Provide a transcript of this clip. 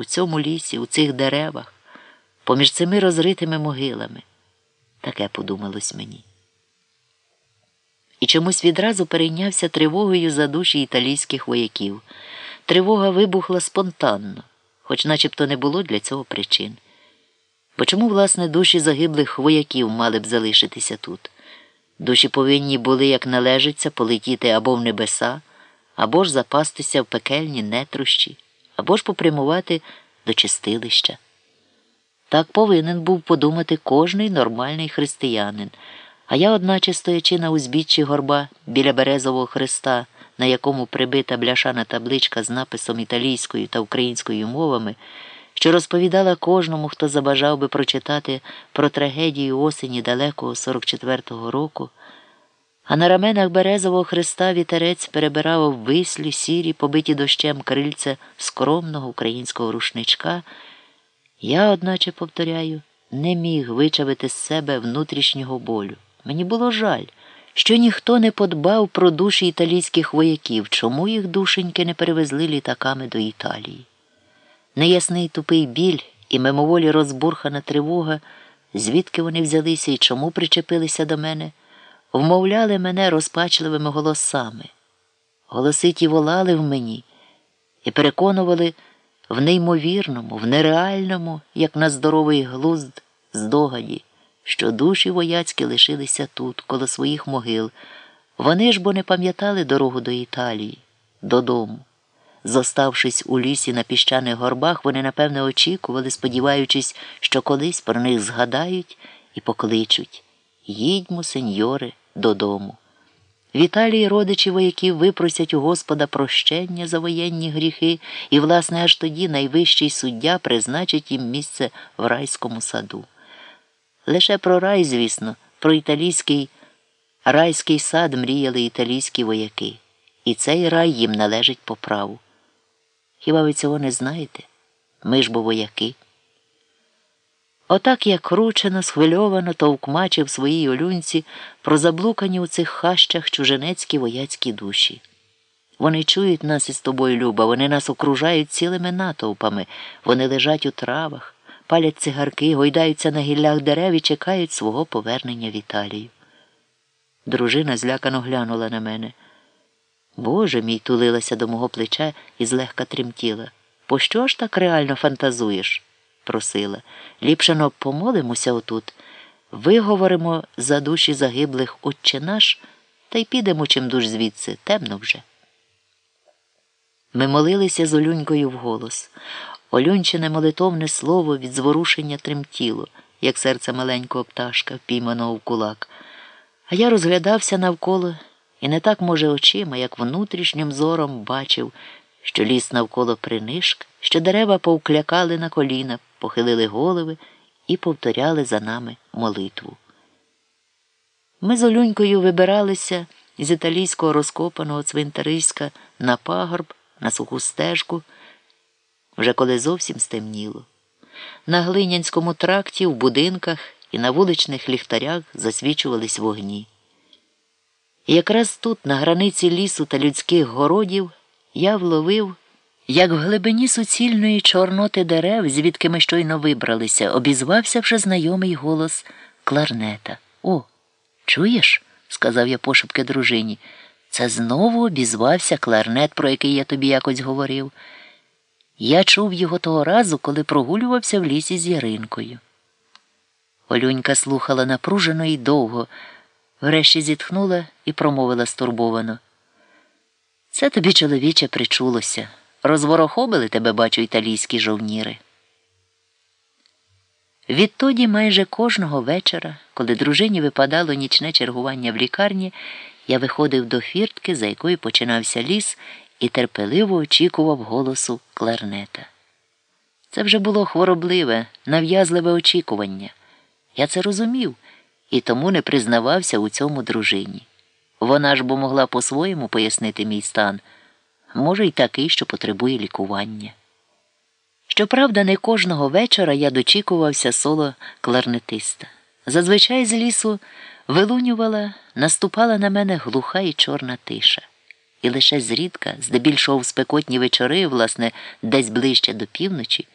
у цьому лісі, у цих деревах, поміж цими розритими могилами. Таке подумалось мені. І чомусь відразу перейнявся тривогою за душі італійських вояків. Тривога вибухла спонтанно, хоч начебто не було для цього причин. Бо чому, власне, душі загиблих вояків мали б залишитися тут? Душі повинні були, як належиться, полетіти або в небеса, або ж запастися в пекельні нетрощі, або ж попрямувати до чистилища. Так повинен був подумати кожний нормальний християнин. А я, одначе, стоячи на узбіччі горба біля березового хреста, на якому прибита бляшана табличка з написом італійською та українською мовами, що розповідала кожному, хто забажав би прочитати про трагедію осені далекого 44-го року, а на раменах березового хреста вітерець перебирав вислі, сірі, побиті дощем крильця скромного українського рушничка, я, одначе, повторяю, не міг вичавити з себе внутрішнього болю. Мені було жаль, що ніхто не подбав про душі італійських вояків, чому їх душеньки не перевезли літаками до Італії. Неясний тупий біль і мимоволі розбурхана тривога, звідки вони взялися і чому причепилися до мене, вмовляли мене розпачливими голосами. Голоси ті волали в мені і переконували в неймовірному, в нереальному, як на здоровий глузд, здогаді що душі вояцькі лишилися тут, коло своїх могил. Вони ж бо не пам'ятали дорогу до Італії, додому. Зоставшись у лісі на піщаних горбах, вони, напевне, очікували, сподіваючись, що колись про них згадають і покличуть Їдьмо, сеньори, додому. В Італії родичі вояків випросять у Господа прощення за воєнні гріхи, і, власне, аж тоді найвищий суддя призначить їм місце в райському саду. Лише про рай, звісно, про італійський райський сад мріяли італійські вояки, і цей рай їм належить по праву. Хіба ви цього не знаєте? Ми ж бо вояки. Отак я кручено, схвильовано товкмачив своїй олюнці про заблукані у цих хащах чуженецькі вояцькі душі. Вони чують нас із тобою, Люба, вони нас окружають цілими натовпами, вони лежать у травах палять цигарки, гойдаються на гіллях дерев і чекають свого повернення в Італію. Дружина злякано глянула на мене. Боже мій тулилася до мого плеча і злегка тремтіла. Пощо ж так реально фантазуєш? Просила. Ліпше но помолимося отут, виговоримо за душі загиблих Отче наш та й підемо чим душ звідси, темно вже. Ми молилися з Олюнькою вголос. Олюнчине молитовне слово від зворушення тремтіло, як серце маленького пташка, впійманого в кулак. А я розглядався навколо і не так, може, очима, як внутрішнім зором бачив, що ліс навколо принишк, що дерева повклякали на коліна, похилили голови і повторяли за нами молитву. Ми з Олюнькою вибиралися з італійського розкопаного цвинтариська на пагорб, на суху стежку вже коли зовсім стемніло. На глинянському тракті, в будинках і на вуличних ліхтарях засвічувались вогні. І якраз тут, на границі лісу та людських городів, я вловив, як в глибині суцільної чорноти дерев, звідки ми щойно вибралися, обізвався вже знайомий голос кларнета. О, чуєш? сказав я пошепки дружині. Це знову обізвався кларнет, про який я тобі якось говорив. Я чув його того разу, коли прогулювався в лісі з Яринкою. Олюнька слухала напружено і довго, врешті зітхнула і промовила стурбовано. Це тобі, чоловіче, причулося. Розворохобили тебе, бачу, італійські жовніри. Відтоді майже кожного вечора, коли дружині випадало нічне чергування в лікарні, я виходив до фіртки, за якою починався ліс, і терпеливо очікував голосу кларнета. Це вже було хворобливе, нав'язливе очікування. Я це розумів і тому не признавався у цьому дружині. Вона ж бо могла по-своєму пояснити мій стан, може, й такий, що потребує лікування. Щоправда, не кожного вечора я дочікувався соло кларнетиста. Зазвичай з лісу вилунювала, наступала на мене глуха і чорна тиша. і лише зрідка, здебільшого в спекотні вечори, власне, десь ближче до півночі.